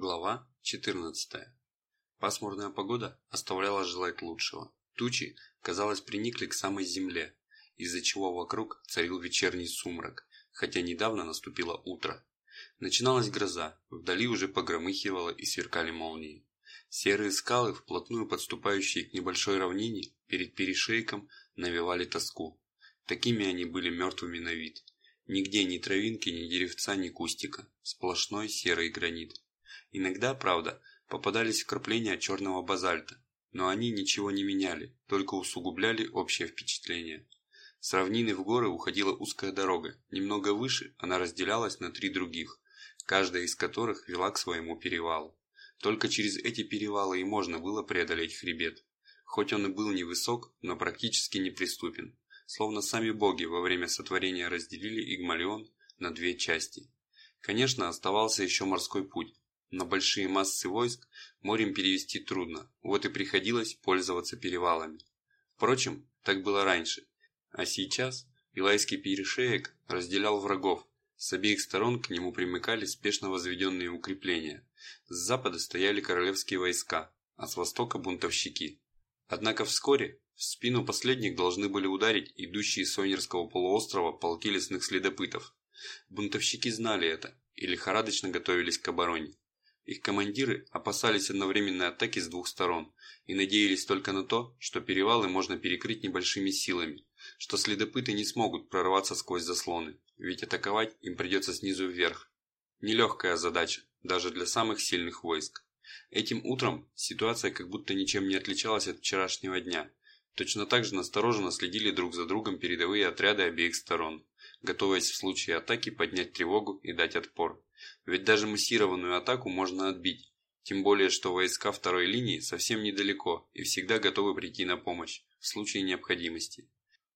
Глава 14. Пасмурная погода оставляла желать лучшего. Тучи, казалось, приникли к самой земле, из-за чего вокруг царил вечерний сумрак, хотя недавно наступило утро. Начиналась гроза, вдали уже погромыхивало и сверкали молнии. Серые скалы, вплотную подступающие к небольшой равнине, перед перешейком навевали тоску. Такими они были мертвыми на вид. Нигде ни травинки, ни деревца, ни кустика. Сплошной серый гранит. Иногда, правда, попадались вкрапления черного базальта, но они ничего не меняли, только усугубляли общее впечатление. С равнины в горы уходила узкая дорога, немного выше она разделялась на три других, каждая из которых вела к своему перевалу. Только через эти перевалы и можно было преодолеть хребет. Хоть он и был невысок, но практически неприступен, словно сами боги во время сотворения разделили Игмалион на две части. Конечно, оставался еще морской путь, но большие массы войск морем перевести трудно, вот и приходилось пользоваться перевалами. Впрочем, так было раньше. А сейчас Илайский перешеек разделял врагов, с обеих сторон к нему примыкали спешно возведенные укрепления. С запада стояли королевские войска, а с востока бунтовщики. Однако вскоре в спину последних должны были ударить идущие с Сонерского полуострова полки лесных следопытов. Бунтовщики знали это и лихорадочно готовились к обороне. Их командиры опасались одновременной атаки с двух сторон и надеялись только на то, что перевалы можно перекрыть небольшими силами, что следопыты не смогут прорваться сквозь заслоны, ведь атаковать им придется снизу вверх. Нелегкая задача, даже для самых сильных войск. Этим утром ситуация как будто ничем не отличалась от вчерашнего дня. Точно так же настороженно следили друг за другом передовые отряды обеих сторон, готовясь в случае атаки поднять тревогу и дать отпор. Ведь даже массированную атаку можно отбить, тем более что войска второй линии совсем недалеко и всегда готовы прийти на помощь в случае необходимости.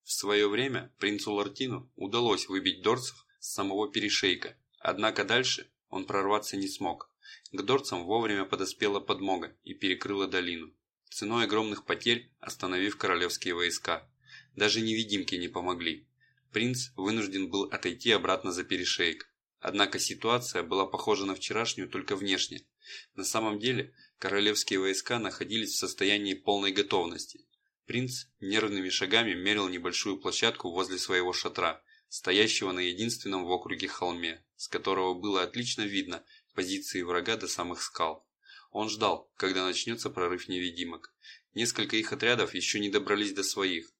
В свое время принцу Лартину удалось выбить дорцев с самого перешейка, однако дальше он прорваться не смог. К дорцам вовремя подоспела подмога и перекрыла долину, ценой огромных потерь остановив королевские войска. Даже невидимки не помогли. Принц вынужден был отойти обратно за перешейк. Однако ситуация была похожа на вчерашнюю только внешне. На самом деле, королевские войска находились в состоянии полной готовности. Принц нервными шагами мерил небольшую площадку возле своего шатра, стоящего на единственном в округе холме, с которого было отлично видно позиции врага до самых скал. Он ждал, когда начнется прорыв невидимок. Несколько их отрядов еще не добрались до своих,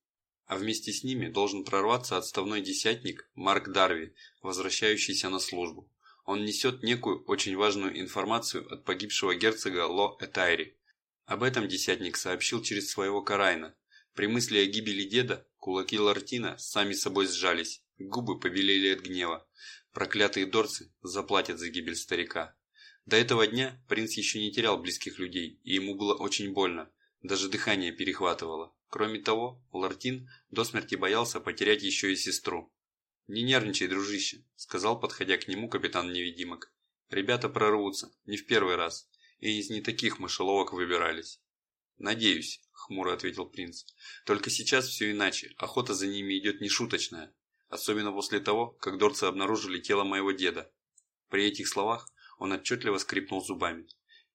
а вместе с ними должен прорваться отставной десятник Марк Дарви, возвращающийся на службу. Он несет некую очень важную информацию от погибшего герцога Ло Этайри. Об этом десятник сообщил через своего Карайна. При мысли о гибели деда кулаки Лартина сами собой сжались, губы побелели от гнева. Проклятые дорцы заплатят за гибель старика. До этого дня принц еще не терял близких людей, и ему было очень больно, даже дыхание перехватывало. Кроме того, Лартин до смерти боялся потерять еще и сестру. «Не нервничай, дружище», – сказал, подходя к нему капитан невидимок. «Ребята прорвутся, не в первый раз, и из не таких мышеловок выбирались». «Надеюсь», – хмуро ответил принц. «Только сейчас все иначе, охота за ними идет нешуточная, особенно после того, как дорцы обнаружили тело моего деда». При этих словах он отчетливо скрипнул зубами.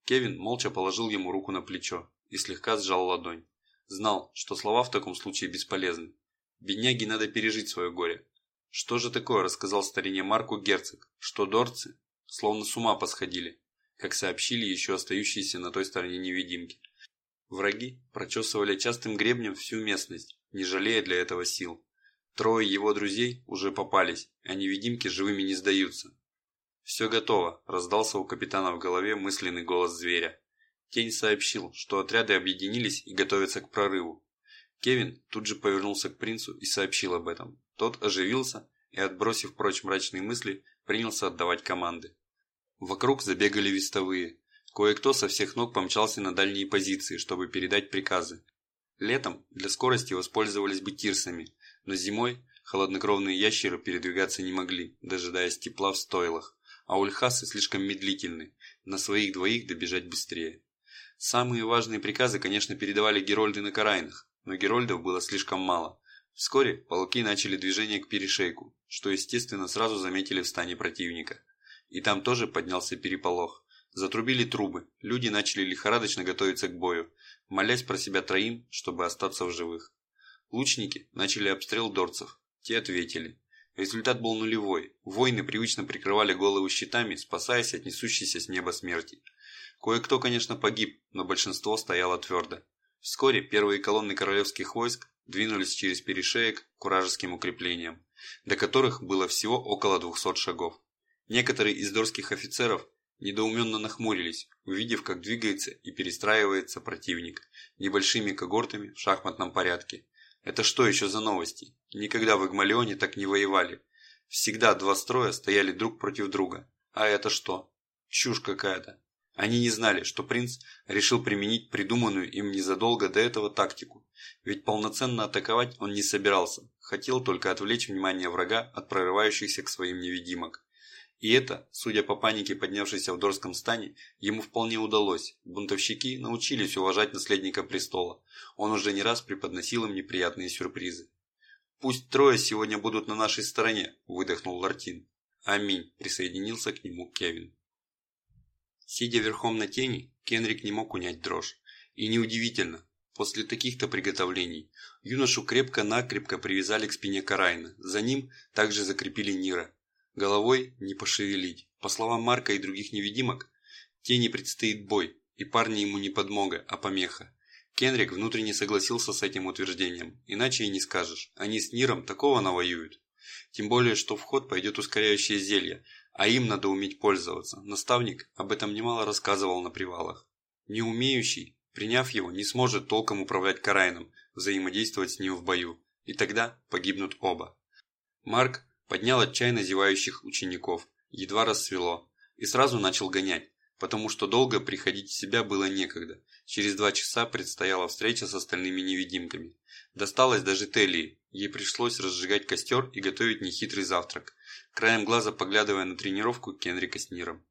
Кевин молча положил ему руку на плечо и слегка сжал ладонь. Знал, что слова в таком случае бесполезны. Бедняге надо пережить свое горе. Что же такое рассказал старине Марку герцог, что дорцы словно с ума посходили, как сообщили еще остающиеся на той стороне невидимки. Враги прочесывали частым гребнем всю местность, не жалея для этого сил. Трое его друзей уже попались, а невидимки живыми не сдаются. «Все готово», – раздался у капитана в голове мысленный голос зверя. Тень сообщил, что отряды объединились и готовятся к прорыву. Кевин тут же повернулся к принцу и сообщил об этом. Тот оживился и, отбросив прочь мрачные мысли, принялся отдавать команды. Вокруг забегали вестовые. Кое-кто со всех ног помчался на дальние позиции, чтобы передать приказы. Летом для скорости воспользовались бы тирсами, но зимой холоднокровные ящеры передвигаться не могли, дожидаясь тепла в стойлах, а ульхасы слишком медлительны, на своих двоих добежать быстрее. Самые важные приказы, конечно, передавали Герольды на Карайнах, но Герольдов было слишком мало. Вскоре полки начали движение к перешейку, что, естественно, сразу заметили в стане противника. И там тоже поднялся переполох. Затрубили трубы, люди начали лихорадочно готовиться к бою, молясь про себя троим, чтобы остаться в живых. Лучники начали обстрел дорцев, те ответили. Результат был нулевой, воины привычно прикрывали голову щитами, спасаясь от несущейся с неба смерти. Кое-кто, конечно, погиб, но большинство стояло твердо. Вскоре первые колонны королевских войск двинулись через перешеек к вражеским укреплениям, до которых было всего около 200 шагов. Некоторые из дорских офицеров недоуменно нахмурились, увидев, как двигается и перестраивается противник небольшими когортами в шахматном порядке. Это что еще за новости? Никогда в Игмалионе так не воевали. Всегда два строя стояли друг против друга. А это что? Чушь какая-то. Они не знали, что принц решил применить придуманную им незадолго до этого тактику, ведь полноценно атаковать он не собирался, хотел только отвлечь внимание врага от прорывающихся к своим невидимок. И это, судя по панике, поднявшейся в Дорском стане, ему вполне удалось. Бунтовщики научились уважать наследника престола. Он уже не раз преподносил им неприятные сюрпризы. «Пусть трое сегодня будут на нашей стороне», – выдохнул Лартин. «Аминь», – присоединился к нему Кевин. Сидя верхом на тени, Кенрик не мог унять дрожь. И неудивительно, после таких-то приготовлений юношу крепко-накрепко привязали к спине Карайна, за ним также закрепили Нира. Головой не пошевелить. По словам Марка и других невидимок, тени предстоит бой, и парни ему не подмога, а помеха. Кенрик внутренне согласился с этим утверждением, иначе и не скажешь, они с Ниром такого навоюют. Тем более, что в ход пойдет ускоряющее зелье, а им надо уметь пользоваться. Наставник об этом немало рассказывал на привалах. Не умеющий, приняв его, не сможет толком управлять Карайном, взаимодействовать с ним в бою, и тогда погибнут оба. Марк поднял отчаянно зевающих учеников, едва рассвело, и сразу начал гонять, потому что долго приходить в себя было некогда. Через два часа предстояла встреча с остальными невидимками. Досталось даже Телии, ей пришлось разжигать костер и готовить нехитрый завтрак краем глаза поглядывая на тренировку Кенрика с Ниром.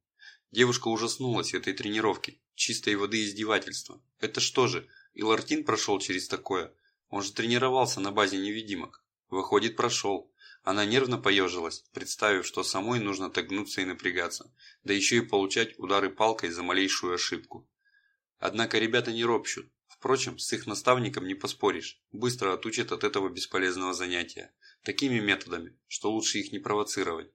Девушка ужаснулась этой тренировки, чистой воды издевательства. Это что же, и Лартин прошел через такое? Он же тренировался на базе невидимок. Выходит, прошел. Она нервно поежилась, представив, что самой нужно так гнуться и напрягаться, да еще и получать удары палкой за малейшую ошибку. Однако ребята не ропщут. Впрочем, с их наставником не поспоришь, быстро отучат от этого бесполезного занятия такими методами, что лучше их не провоцировать.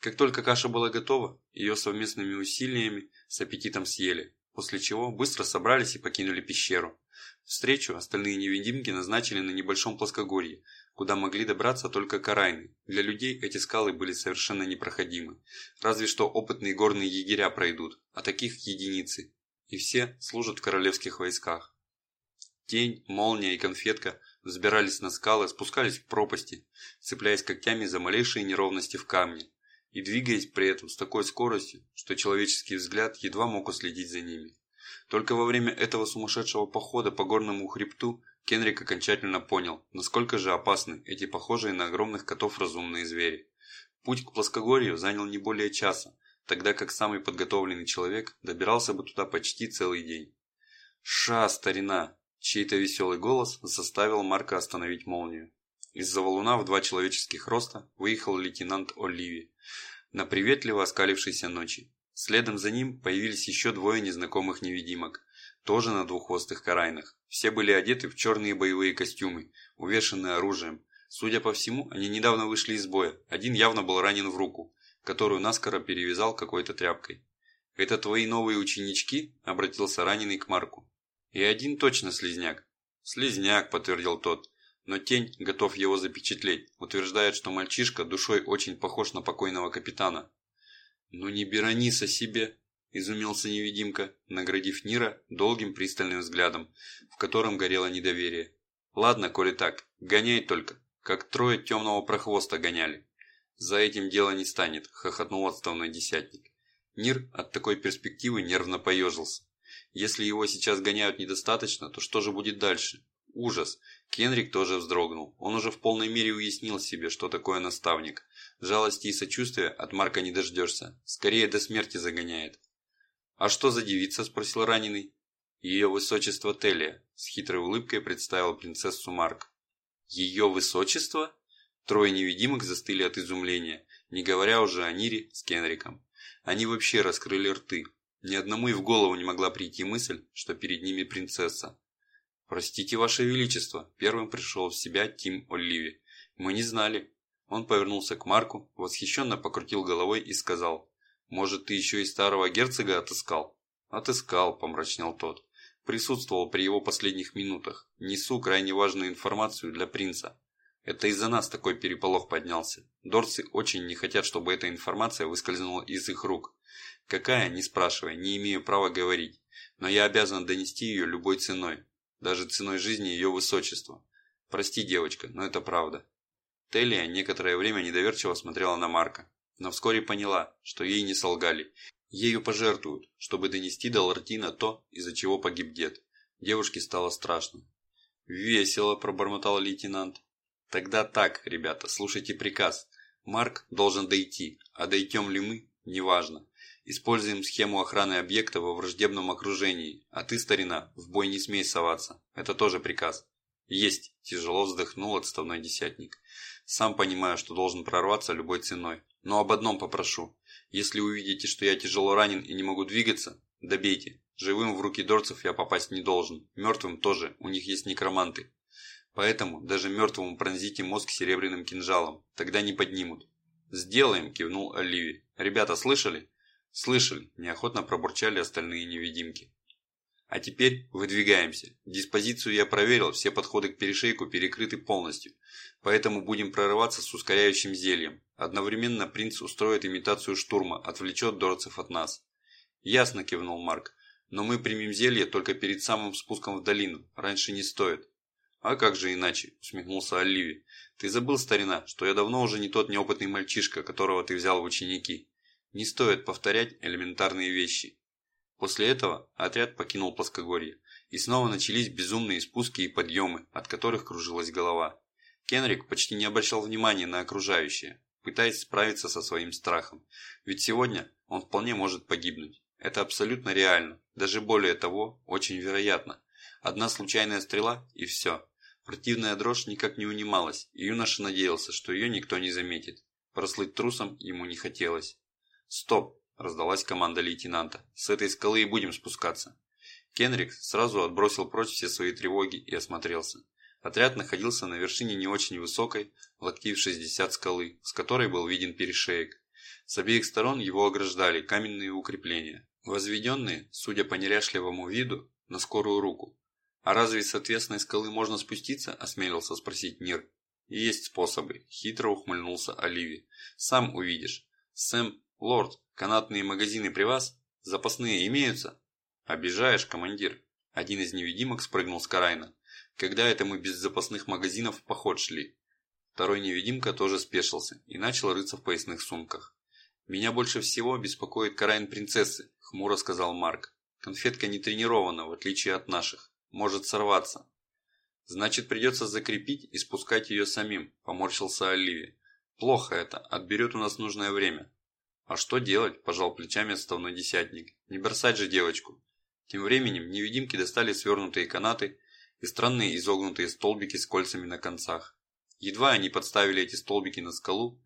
Как только каша была готова, ее совместными усилиями с аппетитом съели, после чего быстро собрались и покинули пещеру. Встречу остальные невидимки назначили на небольшом плоскогорье, куда могли добраться только карайны. Для людей эти скалы были совершенно непроходимы. Разве что опытные горные егеря пройдут, а таких единицы. И все служат в королевских войсках. Тень, молния и конфетка взбирались на скалы, спускались в пропасти, цепляясь когтями за малейшие неровности в камне и двигаясь при этом с такой скоростью, что человеческий взгляд едва мог уследить за ними. Только во время этого сумасшедшего похода по горному хребту Кенрик окончательно понял, насколько же опасны эти похожие на огромных котов разумные звери. Путь к плоскогорью занял не более часа, тогда как самый подготовленный человек добирался бы туда почти целый день. «Ша, старина!» Чей-то веселый голос заставил Марка остановить молнию. Из-за валуна в два человеческих роста выехал лейтенант Оливи на приветливо оскалившейся ночи. Следом за ним появились еще двое незнакомых невидимок, тоже на двуххвостых карайнах. Все были одеты в черные боевые костюмы, увешанные оружием. Судя по всему, они недавно вышли из боя. Один явно был ранен в руку, которую наскоро перевязал какой-то тряпкой. «Это твои новые ученички?» – обратился раненый к Марку. И один точно слезняк. Слезняк, подтвердил тот. Но тень готов его запечатлеть, утверждает, что мальчишка душой очень похож на покойного капитана. «Ну не беронись о себе!» – изумился невидимка, наградив Нира долгим пристальным взглядом, в котором горело недоверие. «Ладно, коли так, гоняй только, как трое темного прохвоста гоняли». «За этим дело не станет», – хохотнул отставной десятник. Нир от такой перспективы нервно поежился. Если его сейчас гоняют недостаточно, то что же будет дальше? Ужас. Кенрик тоже вздрогнул. Он уже в полной мере уяснил себе, что такое наставник. Жалости и сочувствия от Марка не дождешься. Скорее до смерти загоняет. «А что за девица?» – спросил раненый. «Ее высочество Телия», – с хитрой улыбкой представил принцессу Марк. «Ее высочество?» Трое невидимок застыли от изумления, не говоря уже о Нире с Кенриком. Они вообще раскрыли рты, Ни одному и в голову не могла прийти мысль, что перед ними принцесса. «Простите, Ваше Величество», – первым пришел в себя Тим О'Ливи. «Мы не знали». Он повернулся к Марку, восхищенно покрутил головой и сказал, «Может, ты еще и старого герцога отыскал?» «Отыскал», – помрачнел тот. «Присутствовал при его последних минутах. Несу крайне важную информацию для принца. Это из-за нас такой переполох поднялся. Дорцы очень не хотят, чтобы эта информация выскользнула из их рук. Какая, не спрашивай, не имею права говорить. Но я обязан донести ее любой ценой. Даже ценой жизни ее высочества. Прости, девочка, но это правда. Телия некоторое время недоверчиво смотрела на Марка, но вскоре поняла, что ей не солгали. Ею пожертвуют, чтобы донести до Лартина то, из-за чего погиб дед. Девушке стало страшно. «Весело», – пробормотал лейтенант. Тогда так, ребята, слушайте приказ. Марк должен дойти, а дойдем ли мы, неважно. Используем схему охраны объекта во враждебном окружении, а ты, старина, в бой не смей соваться. Это тоже приказ. Есть, тяжело вздохнул отставной десятник. Сам понимаю, что должен прорваться любой ценой. Но об одном попрошу. Если увидите, что я тяжело ранен и не могу двигаться, добейте. Живым в руки дорцев я попасть не должен. Мертвым тоже, у них есть некроманты. Поэтому даже мертвому пронзите мозг серебряным кинжалом, тогда не поднимут. «Сделаем!» – кивнул Оливи. «Ребята, слышали?» «Слышали!» – неохотно пробурчали остальные невидимки. «А теперь выдвигаемся. Диспозицию я проверил, все подходы к перешейку перекрыты полностью. Поэтому будем прорываться с ускоряющим зельем. Одновременно принц устроит имитацию штурма, отвлечет дорцев от нас». «Ясно!» – кивнул Марк. «Но мы примем зелье только перед самым спуском в долину. Раньше не стоит». «А как же иначе?» – усмехнулся Оливи. «Ты забыл, старина, что я давно уже не тот неопытный мальчишка, которого ты взял в ученики. Не стоит повторять элементарные вещи». После этого отряд покинул плоскогорье, и снова начались безумные спуски и подъемы, от которых кружилась голова. Кенрик почти не обращал внимания на окружающее, пытаясь справиться со своим страхом. Ведь сегодня он вполне может погибнуть. Это абсолютно реально, даже более того, очень вероятно. Одна случайная стрела и все. Противная дрожь никак не унималась, и юноша надеялся, что ее никто не заметит. Прослыть трусом ему не хотелось. «Стоп!» – раздалась команда лейтенанта. «С этой скалы и будем спускаться». Кенрик сразу отбросил прочь все свои тревоги и осмотрелся. Отряд находился на вершине не очень высокой, локтей в 60 скалы, с которой был виден перешеек. С обеих сторон его ограждали каменные укрепления, возведенные, судя по неряшливому виду, на скорую руку. «А разве с ответственной скалы можно спуститься?» – осмелился спросить Нир. «Есть способы», – хитро ухмыльнулся Оливи. «Сам увидишь. Сэм, лорд, канатные магазины при вас? Запасные имеются?» «Обижаешь, командир». Один из невидимок спрыгнул с Карайна. «Когда это мы без запасных магазинов в поход шли?» Второй невидимка тоже спешился и начал рыться в поясных сумках. «Меня больше всего беспокоит Карайн принцессы», – хмуро сказал Марк. «Конфетка не тренирована, в отличие от наших может сорваться. Значит, придется закрепить и спускать ее самим, поморщился Оливи. Плохо это, отберет у нас нужное время. А что делать, пожал плечами отставной десятник. Не бросать же девочку. Тем временем невидимки достали свернутые канаты и странные изогнутые столбики с кольцами на концах. Едва они подставили эти столбики на скалу,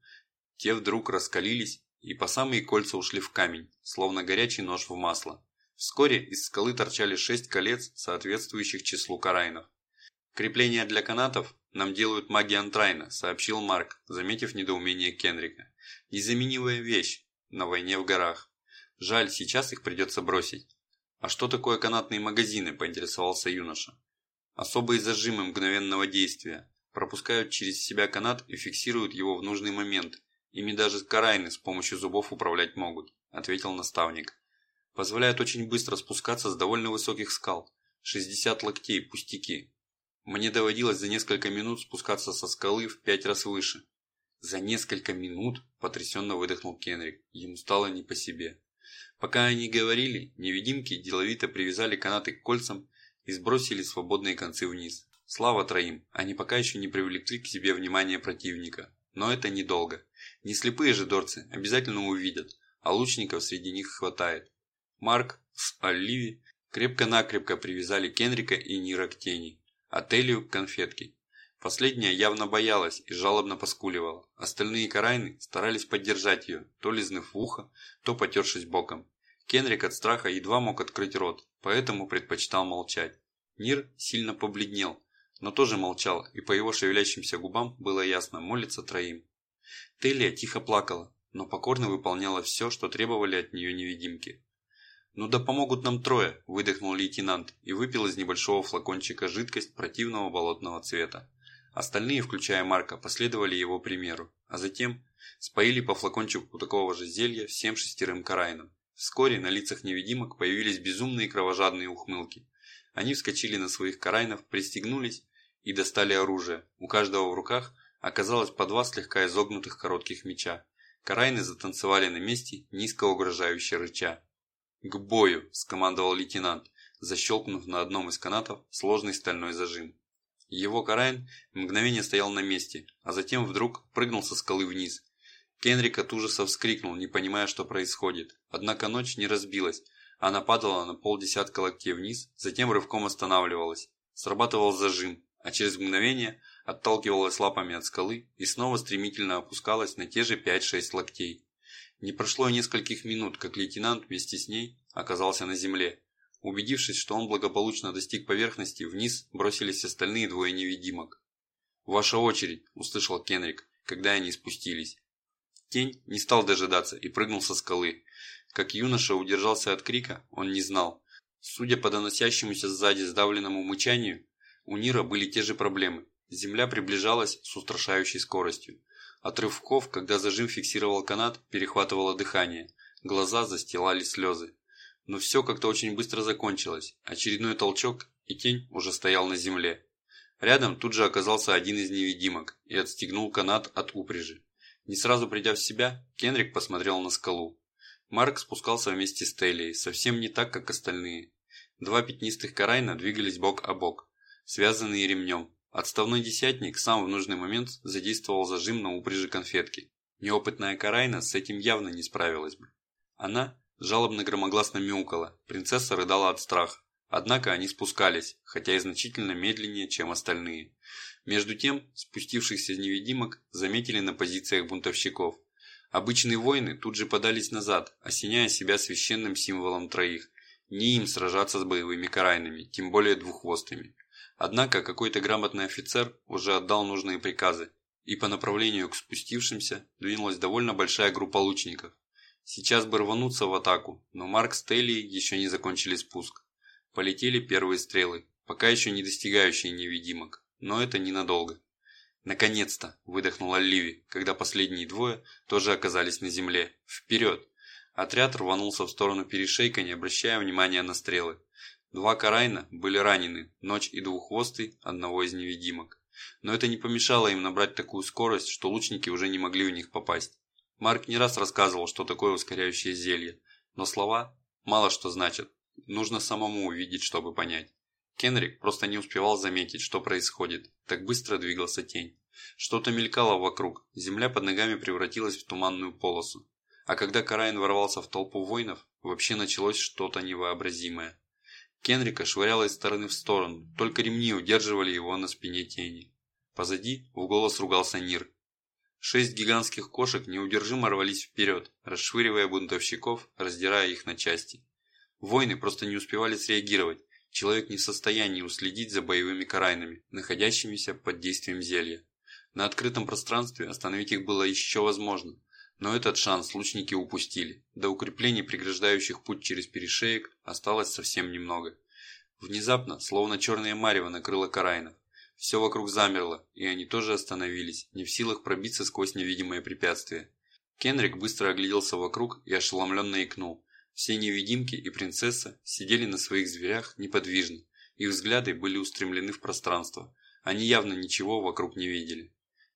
те вдруг раскалились и по самые кольца ушли в камень, словно горячий нож в масло. Вскоре из скалы торчали шесть колец, соответствующих числу карайнов. «Крепления для канатов нам делают маги Антрайна», – сообщил Марк, заметив недоумение Кенрика. «Незаменимая вещь на войне в горах. Жаль, сейчас их придется бросить». «А что такое канатные магазины?» – поинтересовался юноша. «Особые зажимы мгновенного действия. Пропускают через себя канат и фиксируют его в нужный момент. Ими даже карайны с помощью зубов управлять могут», – ответил наставник позволяет очень быстро спускаться с довольно высоких скал. 60 локтей, пустяки. Мне доводилось за несколько минут спускаться со скалы в пять раз выше. «За несколько минут?» – потрясенно выдохнул Кенрик. Ему стало не по себе. Пока они говорили, невидимки деловито привязали канаты к кольцам и сбросили свободные концы вниз. Слава троим, они пока еще не привлекли к себе внимание противника. Но это недолго. Не слепые же дорцы обязательно увидят, а лучников среди них хватает. Марк с Оливи крепко-накрепко привязали Кенрика и Нира к тени, а Телию к конфетке. Последняя явно боялась и жалобно поскуливала. Остальные карайны старались поддержать ее, то лизнув в ухо, то потершись боком. Кенрик от страха едва мог открыть рот, поэтому предпочитал молчать. Нир сильно побледнел, но тоже молчал, и по его шевелящимся губам было ясно, молится троим. Телия тихо плакала, но покорно выполняла все, что требовали от нее невидимки. «Ну да помогут нам трое», – выдохнул лейтенант и выпил из небольшого флакончика жидкость противного болотного цвета. Остальные, включая Марка, последовали его примеру, а затем споили по флакончику такого же зелья всем шестерым карайнам. Вскоре на лицах невидимок появились безумные кровожадные ухмылки. Они вскочили на своих карайнов, пристегнулись и достали оружие. У каждого в руках оказалось по два слегка изогнутых коротких меча. Карайны затанцевали на месте, низко угрожающе рыча. «К бою!» – скомандовал лейтенант, защелкнув на одном из канатов сложный стальной зажим. Его Карайн мгновение стоял на месте, а затем вдруг прыгнул со скалы вниз. Кенрик от ужаса вскрикнул, не понимая, что происходит. Однако ночь не разбилась, она падала на полдесятка локтей вниз, затем рывком останавливалась. Срабатывал зажим, а через мгновение отталкивалась лапами от скалы и снова стремительно опускалась на те же 5-6 локтей. Не прошло и нескольких минут, как лейтенант вместе с ней оказался на земле. Убедившись, что он благополучно достиг поверхности, вниз бросились остальные двое невидимок. «Ваша очередь!» – услышал Кенрик, когда они спустились. Тень не стал дожидаться и прыгнул со скалы. Как юноша удержался от крика, он не знал. Судя по доносящемуся сзади сдавленному мычанию, у Нира были те же проблемы. Земля приближалась с устрашающей скоростью. От рывков, когда зажим фиксировал канат, перехватывало дыхание. Глаза застилали слезы. Но все как-то очень быстро закончилось. Очередной толчок, и тень уже стоял на земле. Рядом тут же оказался один из невидимок и отстегнул канат от упряжи. Не сразу придя в себя, Кенрик посмотрел на скалу. Марк спускался вместе с Телией, совсем не так, как остальные. Два пятнистых карайна двигались бок о бок, связанные ремнем, Отставной десятник сам в нужный момент задействовал зажим на упряжи конфетки. Неопытная Карайна с этим явно не справилась бы. Она жалобно громогласно мяукала, принцесса рыдала от страха. Однако они спускались, хотя и значительно медленнее, чем остальные. Между тем, спустившихся невидимок заметили на позициях бунтовщиков. Обычные воины тут же подались назад, осеняя себя священным символом троих. Не им сражаться с боевыми карайнами, тем более двуххвостыми. Однако какой-то грамотный офицер уже отдал нужные приказы, и по направлению к спустившимся двинулась довольно большая группа лучников. Сейчас бы рвануться в атаку, но Марк с Телли еще не закончили спуск. Полетели первые стрелы, пока еще не достигающие невидимок, но это ненадолго. «Наконец-то!» – выдохнула Ливи, когда последние двое тоже оказались на земле. «Вперед!» Отряд рванулся в сторону перешейка, не обращая внимания на стрелы. Два Карайна были ранены, Ночь и Двуххвостый – одного из невидимок. Но это не помешало им набрать такую скорость, что лучники уже не могли в них попасть. Марк не раз рассказывал, что такое ускоряющее зелье, но слова мало что значат, нужно самому увидеть, чтобы понять. Кенрик просто не успевал заметить, что происходит, так быстро двигался тень. Что-то мелькало вокруг, земля под ногами превратилась в туманную полосу. А когда Карайн ворвался в толпу воинов, вообще началось что-то невообразимое. Кенрика швыряло из стороны в сторону, только ремни удерживали его на спине тени. Позади в голос ругался Нир. Шесть гигантских кошек неудержимо рвались вперед, расшвыривая бунтовщиков, раздирая их на части. Воины просто не успевали среагировать, человек не в состоянии уследить за боевыми карайнами, находящимися под действием зелья. На открытом пространстве остановить их было еще возможно, но этот шанс лучники упустили. До укреплений, преграждающих путь через перешеек, осталось совсем немного. Внезапно, словно черная марево накрыла Карайнов. Все вокруг замерло, и они тоже остановились, не в силах пробиться сквозь невидимое препятствие. Кенрик быстро огляделся вокруг и ошеломленно икнул. Все невидимки и принцесса сидели на своих зверях неподвижно, их взгляды были устремлены в пространство. Они явно ничего вокруг не видели.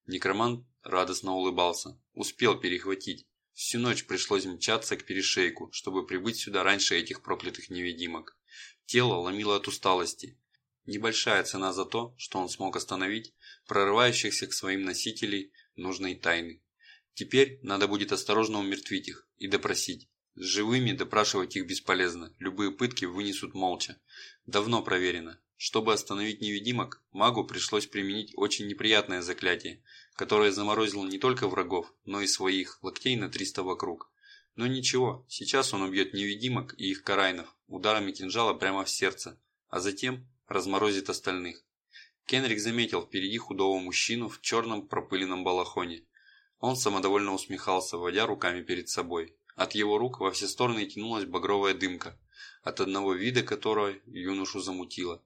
Некромант радостно улыбался. Успел перехватить. Всю ночь пришлось мчаться к перешейку, чтобы прибыть сюда раньше этих проклятых невидимок. Тело ломило от усталости. Небольшая цена за то, что он смог остановить прорывающихся к своим носителей нужной тайны. Теперь надо будет осторожно умертвить их и допросить. С живыми допрашивать их бесполезно, любые пытки вынесут молча. Давно проверено. Чтобы остановить невидимок, магу пришлось применить очень неприятное заклятие, которое заморозило не только врагов, но и своих, локтей на 300 вокруг. Но ничего, сейчас он убьет невидимок и их карайнов ударами кинжала прямо в сердце, а затем разморозит остальных. Кенрик заметил впереди худого мужчину в черном пропыленном балахоне. Он самодовольно усмехался, водя руками перед собой. От его рук во все стороны тянулась багровая дымка, от одного вида которой юношу замутило.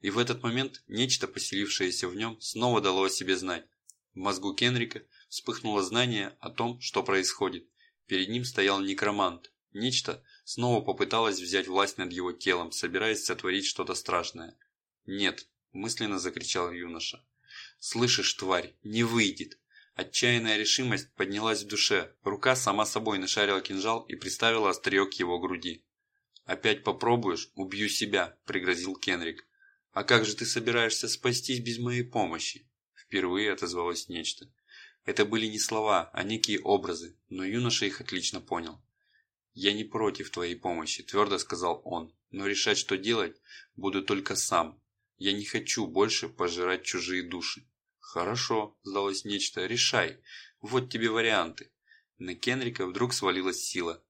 И в этот момент нечто, поселившееся в нем, снова дало о себе знать. В мозгу Кенрика вспыхнуло знание о том, что происходит. Перед ним стоял некромант. Нечто снова попыталось взять власть над его телом, собираясь сотворить что-то страшное. «Нет», – мысленно закричал юноша. «Слышишь, тварь, не выйдет!» Отчаянная решимость поднялась в душе, рука сама собой нашарила кинжал и приставила острие к его груди. «Опять попробуешь, убью себя», – пригрозил Кенрик. «А как же ты собираешься спастись без моей помощи?» Впервые отозвалось нечто. Это были не слова, а некие образы, но юноша их отлично понял. «Я не против твоей помощи», – твердо сказал он, – «но решать, что делать, буду только сам. Я не хочу больше пожирать чужие души». «Хорошо», – сдалось нечто, – «решай. Вот тебе варианты». На Кенрика вдруг свалилась сила.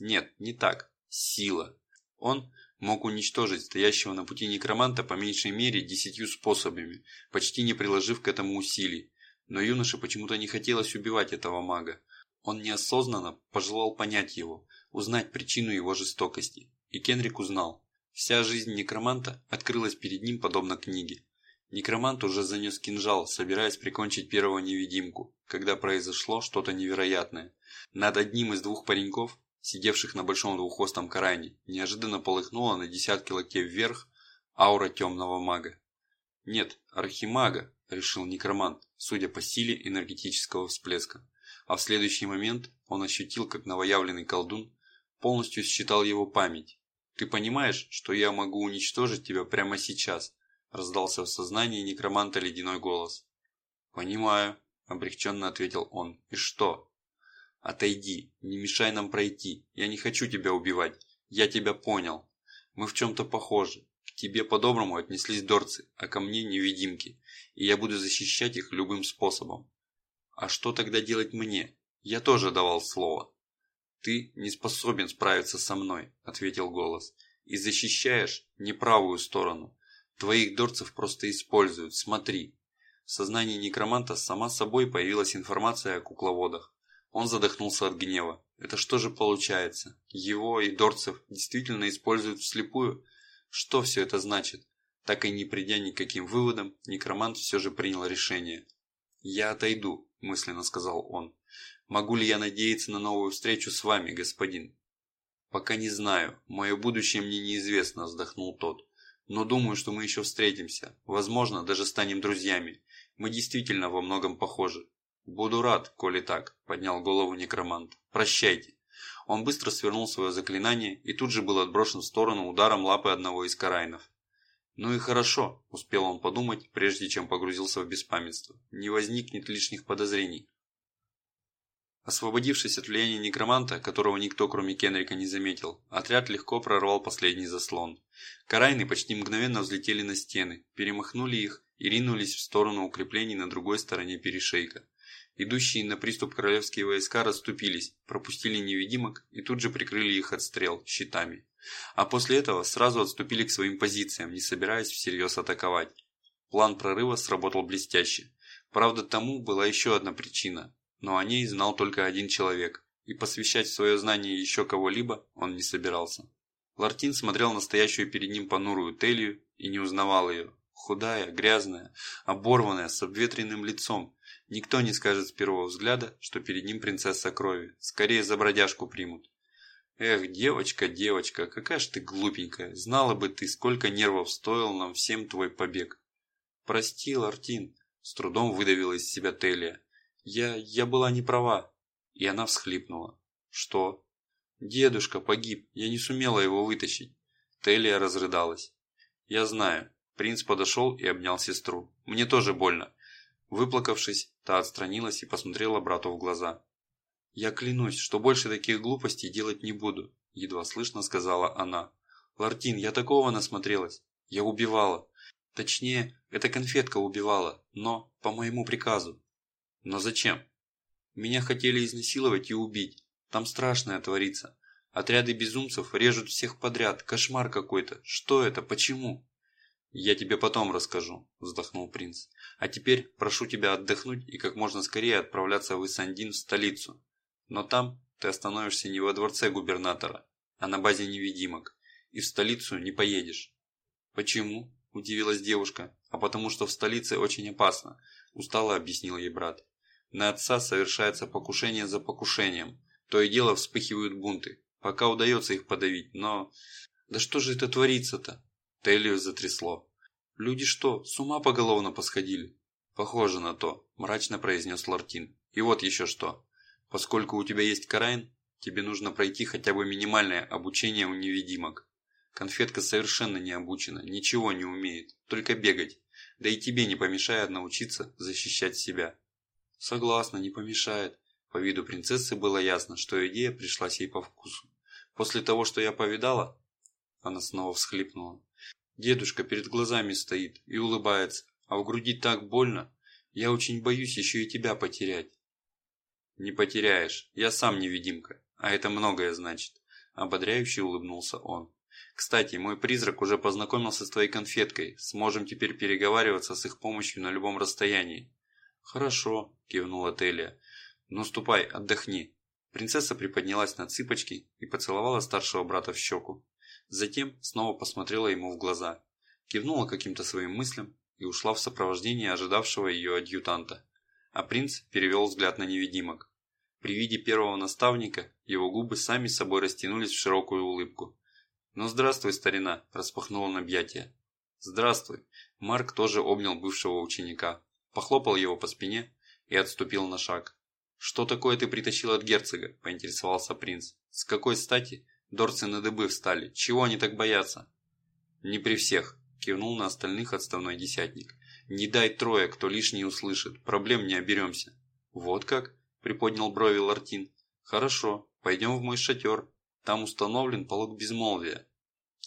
Нет, не так. Сила. Он мог уничтожить стоящего на пути некроманта по меньшей мере десятью способами, почти не приложив к этому усилий. Но юноше почему-то не хотелось убивать этого мага. Он неосознанно пожелал понять его, узнать причину его жестокости. И Кенрик узнал. Вся жизнь некроманта открылась перед ним подобно книге. Некромант уже занес кинжал, собираясь прикончить первого невидимку, когда произошло что-то невероятное. Над одним из двух пареньков, сидевших на большом двуххвостом карайне, неожиданно полыхнула на десятки локтей вверх аура темного мага. «Нет, архимага», – решил некромант, судя по силе энергетического всплеска. А в следующий момент он ощутил, как новоявленный колдун полностью считал его память. «Ты понимаешь, что я могу уничтожить тебя прямо сейчас?» Раздался в сознании некроманта ледяной голос. «Понимаю», – облегченно ответил он. «И что?» «Отойди, не мешай нам пройти. Я не хочу тебя убивать. Я тебя понял. Мы в чем-то похожи. К тебе по-доброму отнеслись дорцы, а ко мне невидимки. И я буду защищать их любым способом. А что тогда делать мне? Я тоже давал слово». «Ты не способен справиться со мной», – ответил голос. «И защищаешь неправую сторону. Твоих дорцев просто используют, смотри. В сознании некроманта сама собой появилась информация о кукловодах. Он задохнулся от гнева. Это что же получается? Его и дорцев действительно используют вслепую? Что все это значит? Так и не придя никаким выводам, некромант все же принял решение. «Я отойду», – мысленно сказал он. «Могу ли я надеяться на новую встречу с вами, господин?» «Пока не знаю. Мое будущее мне неизвестно», – вздохнул тот. Но думаю, что мы еще встретимся. Возможно, даже станем друзьями. Мы действительно во многом похожи. Буду рад, коли так, поднял голову некромант. Прощайте. Он быстро свернул свое заклинание и тут же был отброшен в сторону ударом лапы одного из карайнов. «Ну и хорошо», – успел он подумать, прежде чем погрузился в беспамятство. «Не возникнет лишних подозрений». Освободившись от влияния некроманта, которого никто кроме Кенрика не заметил, отряд легко прорвал последний заслон. Карайны почти мгновенно взлетели на стены, перемахнули их и ринулись в сторону укреплений на другой стороне перешейка. Идущие на приступ королевские войска расступились, пропустили невидимок и тут же прикрыли их от стрел щитами. А после этого сразу отступили к своим позициям, не собираясь всерьез атаковать. План прорыва сработал блестяще. Правда, тому была еще одна причина но о ней знал только один человек, и посвящать свое знание еще кого-либо он не собирался. Лартин смотрел на стоящую перед ним понурую Телию и не узнавал ее. Худая, грязная, оборванная, с обветренным лицом. Никто не скажет с первого взгляда, что перед ним принцесса крови. Скорее за бродяжку примут. Эх, девочка, девочка, какая ж ты глупенькая. Знала бы ты, сколько нервов стоил нам всем твой побег. Прости, Лартин, с трудом выдавила из себя Телия. Я... я была не права. И она всхлипнула. Что? Дедушка погиб, я не сумела его вытащить. Телия разрыдалась. Я знаю. Принц подошел и обнял сестру. Мне тоже больно. Выплакавшись, та отстранилась и посмотрела брату в глаза. «Я клянусь, что больше таких глупостей делать не буду», – едва слышно сказала она. «Лартин, я такого насмотрелась. Я убивала. Точнее, эта конфетка убивала, но по моему приказу. Но зачем? Меня хотели изнасиловать и убить. Там страшное творится. Отряды безумцев режут всех подряд. Кошмар какой-то. Что это? Почему?» «Я тебе потом расскажу», – вздохнул принц. «А теперь прошу тебя отдохнуть и как можно скорее отправляться в Исандин в столицу. Но там ты остановишься не во дворце губернатора, а на базе невидимок, и в столицу не поедешь». «Почему?» – удивилась девушка. «А потому что в столице очень опасно», – устало объяснил ей брат. «На отца совершается покушение за покушением. То и дело вспыхивают бунты. Пока удается их подавить, но... Да что же это творится-то? Телию затрясло. Люди что, с ума поголовно посходили? Похоже на то, мрачно произнес Лартин. И вот еще что. Поскольку у тебя есть Карайн, тебе нужно пройти хотя бы минимальное обучение у невидимок. Конфетка совершенно не обучена, ничего не умеет, только бегать. Да и тебе не помешает научиться защищать себя. Согласна, не помешает. По виду принцессы было ясно, что идея пришлась ей по вкусу. После того, что я повидала, она снова всхлипнула. Дедушка перед глазами стоит и улыбается, а в груди так больно. Я очень боюсь еще и тебя потерять. Не потеряешь, я сам невидимка, а это многое значит. Ободряюще улыбнулся он. Кстати, мой призрак уже познакомился с твоей конфеткой, сможем теперь переговариваться с их помощью на любом расстоянии. Хорошо, кивнула Телия. Ну ступай, отдохни. Принцесса приподнялась на цыпочки и поцеловала старшего брата в щеку. Затем снова посмотрела ему в глаза, кивнула каким-то своим мыслям и ушла в сопровождении ожидавшего ее адъютанта. А принц перевел взгляд на невидимок. При виде первого наставника его губы сами собой растянулись в широкую улыбку. «Ну здравствуй, старина!» – распахнул он объятия. «Здравствуй!» Марк тоже обнял бывшего ученика, похлопал его по спине и отступил на шаг. «Что такое ты притащил от герцога?» – поинтересовался принц. «С какой стати дорцы на дыбы встали? Чего они так боятся?» «Не при всех», – кивнул на остальных отставной десятник. «Не дай трое, кто лишний услышит, проблем не оберемся». «Вот как?» – приподнял брови Лартин. «Хорошо, пойдем в мой шатер. Там установлен полог безмолвия».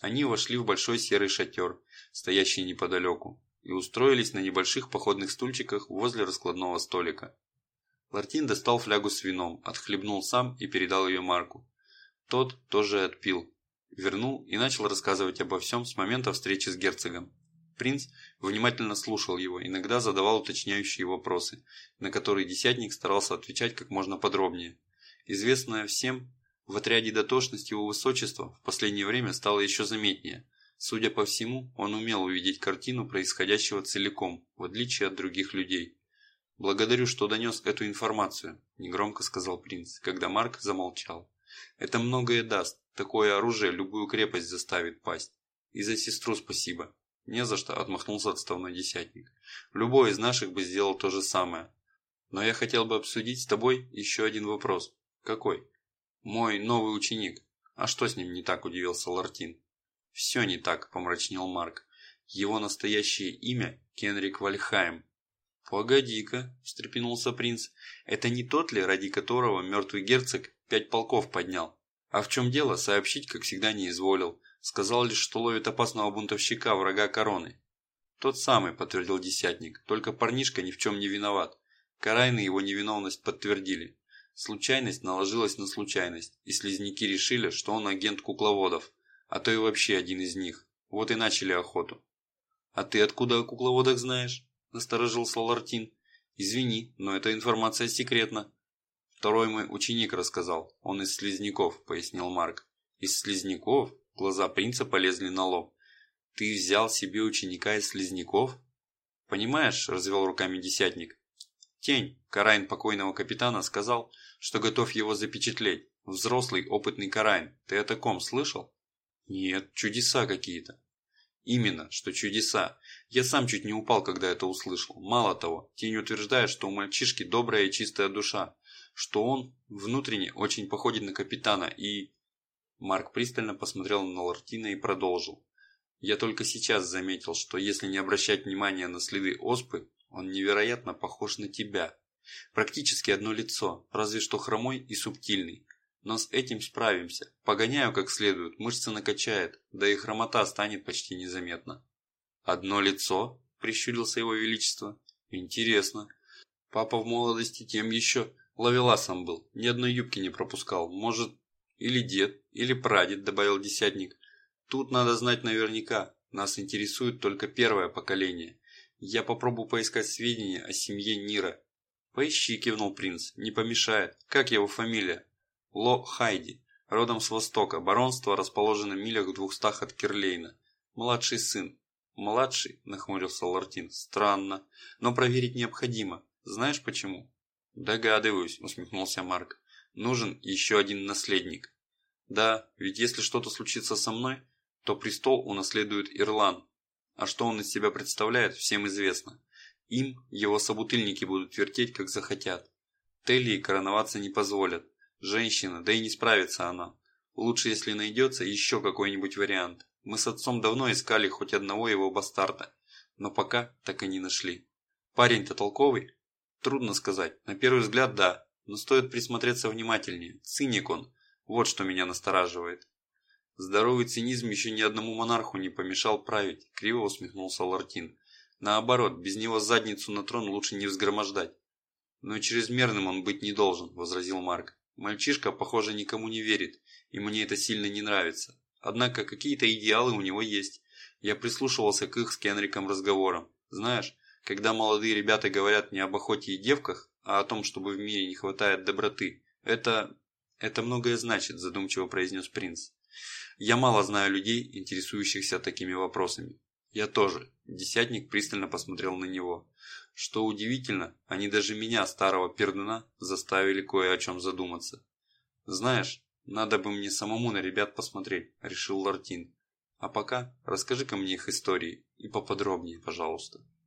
Они вошли в большой серый шатер, стоящий неподалеку, и устроились на небольших походных стульчиках возле раскладного столика. Лартин достал флягу с вином, отхлебнул сам и передал ее Марку. Тот тоже отпил, вернул и начал рассказывать обо всем с момента встречи с герцогом. Принц внимательно слушал его, иногда задавал уточняющие вопросы, на которые десятник старался отвечать как можно подробнее. Известное всем, в отряде дотошность его высочества в последнее время стало еще заметнее. Судя по всему, он умел увидеть картину происходящего целиком, в отличие от других людей. «Благодарю, что донес эту информацию», – негромко сказал принц, когда Марк замолчал. «Это многое даст. Такое оружие любую крепость заставит пасть. И за сестру спасибо». «Не за что», – отмахнулся отставной десятник. «Любой из наших бы сделал то же самое. Но я хотел бы обсудить с тобой еще один вопрос». «Какой?» «Мой новый ученик. А что с ним не так?» – удивился Лартин. «Все не так», – помрачнел Марк. «Его настоящее имя – Кенрик Вальхайм, «Погоди-ка», – встрепенулся принц, – «это не тот ли, ради которого мертвый герцог пять полков поднял? А в чем дело, сообщить, как всегда, не изволил. Сказал лишь, что ловит опасного бунтовщика, врага короны». «Тот самый», – подтвердил десятник, – «только парнишка ни в чем не виноват. Карайны его невиновность подтвердили. Случайность наложилась на случайность, и слизняки решили, что он агент кукловодов, а то и вообще один из них. Вот и начали охоту». «А ты откуда о кукловодах знаешь?» насторожился Лартин. «Извини, но эта информация секретна». «Второй мой ученик рассказал. Он из Слизняков», – пояснил Марк. «Из Слизняков?» Глаза принца полезли на лоб. «Ты взял себе ученика из Слизняков?» «Понимаешь», – развел руками десятник. «Тень, Карайн покойного капитана, сказал, что готов его запечатлеть. Взрослый, опытный Карайн. Ты о таком слышал?» «Нет, чудеса какие-то». Именно, что чудеса. Я сам чуть не упал, когда это услышал. Мало того, Тень утверждает, что у мальчишки добрая и чистая душа, что он внутренне очень походит на капитана и... Марк пристально посмотрел на Лартина и продолжил. Я только сейчас заметил, что если не обращать внимания на следы оспы, он невероятно похож на тебя. Практически одно лицо, разве что хромой и субтильный. Но с этим справимся. Погоняю как следует, мышцы накачает, да и хромота станет почти незаметна. Одно лицо? Прищурился его величество. Интересно. Папа в молодости тем еще Ловеласом был, ни одной юбки не пропускал. Может, или дед, или прадед, добавил десятник. Тут надо знать наверняка. Нас интересует только первое поколение. Я попробую поискать сведения о семье Нира. Поищи, кивнул принц, не помешает. Как его фамилия? Ло Хайди. Родом с Востока. Баронство расположено в милях двухстах от Кирлейна. Младший сын. Младший, нахмурился Лартин. Странно. Но проверить необходимо. Знаешь почему? Догадываюсь, усмехнулся Марк. Нужен еще один наследник. Да, ведь если что-то случится со мной, то престол унаследует Ирлан. А что он из себя представляет, всем известно. Им его собутыльники будут вертеть, как захотят. Телли короноваться не позволят. Женщина, да и не справится она. Лучше, если найдется еще какой-нибудь вариант. Мы с отцом давно искали хоть одного его бастарда, но пока так и не нашли. Парень-то толковый? Трудно сказать. На первый взгляд, да. Но стоит присмотреться внимательнее. Циник он. Вот что меня настораживает. Здоровый цинизм еще ни одному монарху не помешал править, криво усмехнулся Лартин. Наоборот, без него задницу на трон лучше не взгромождать. Но чрезмерным он быть не должен, возразил Марк. Мальчишка, похоже, никому не верит, и мне это сильно не нравится. Однако какие-то идеалы у него есть. Я прислушивался к их с Кенриком разговорам. Знаешь, когда молодые ребята говорят не об охоте и девках, а о том, чтобы в мире не хватает доброты, это... это многое значит, задумчиво произнес принц. Я мало знаю людей, интересующихся такими вопросами. Я тоже. Десятник пристально посмотрел на него. Что удивительно, они даже меня, старого пердуна, заставили кое о чем задуматься. Знаешь, надо бы мне самому на ребят посмотреть, решил Лартин. А пока расскажи-ка мне их истории и поподробнее, пожалуйста.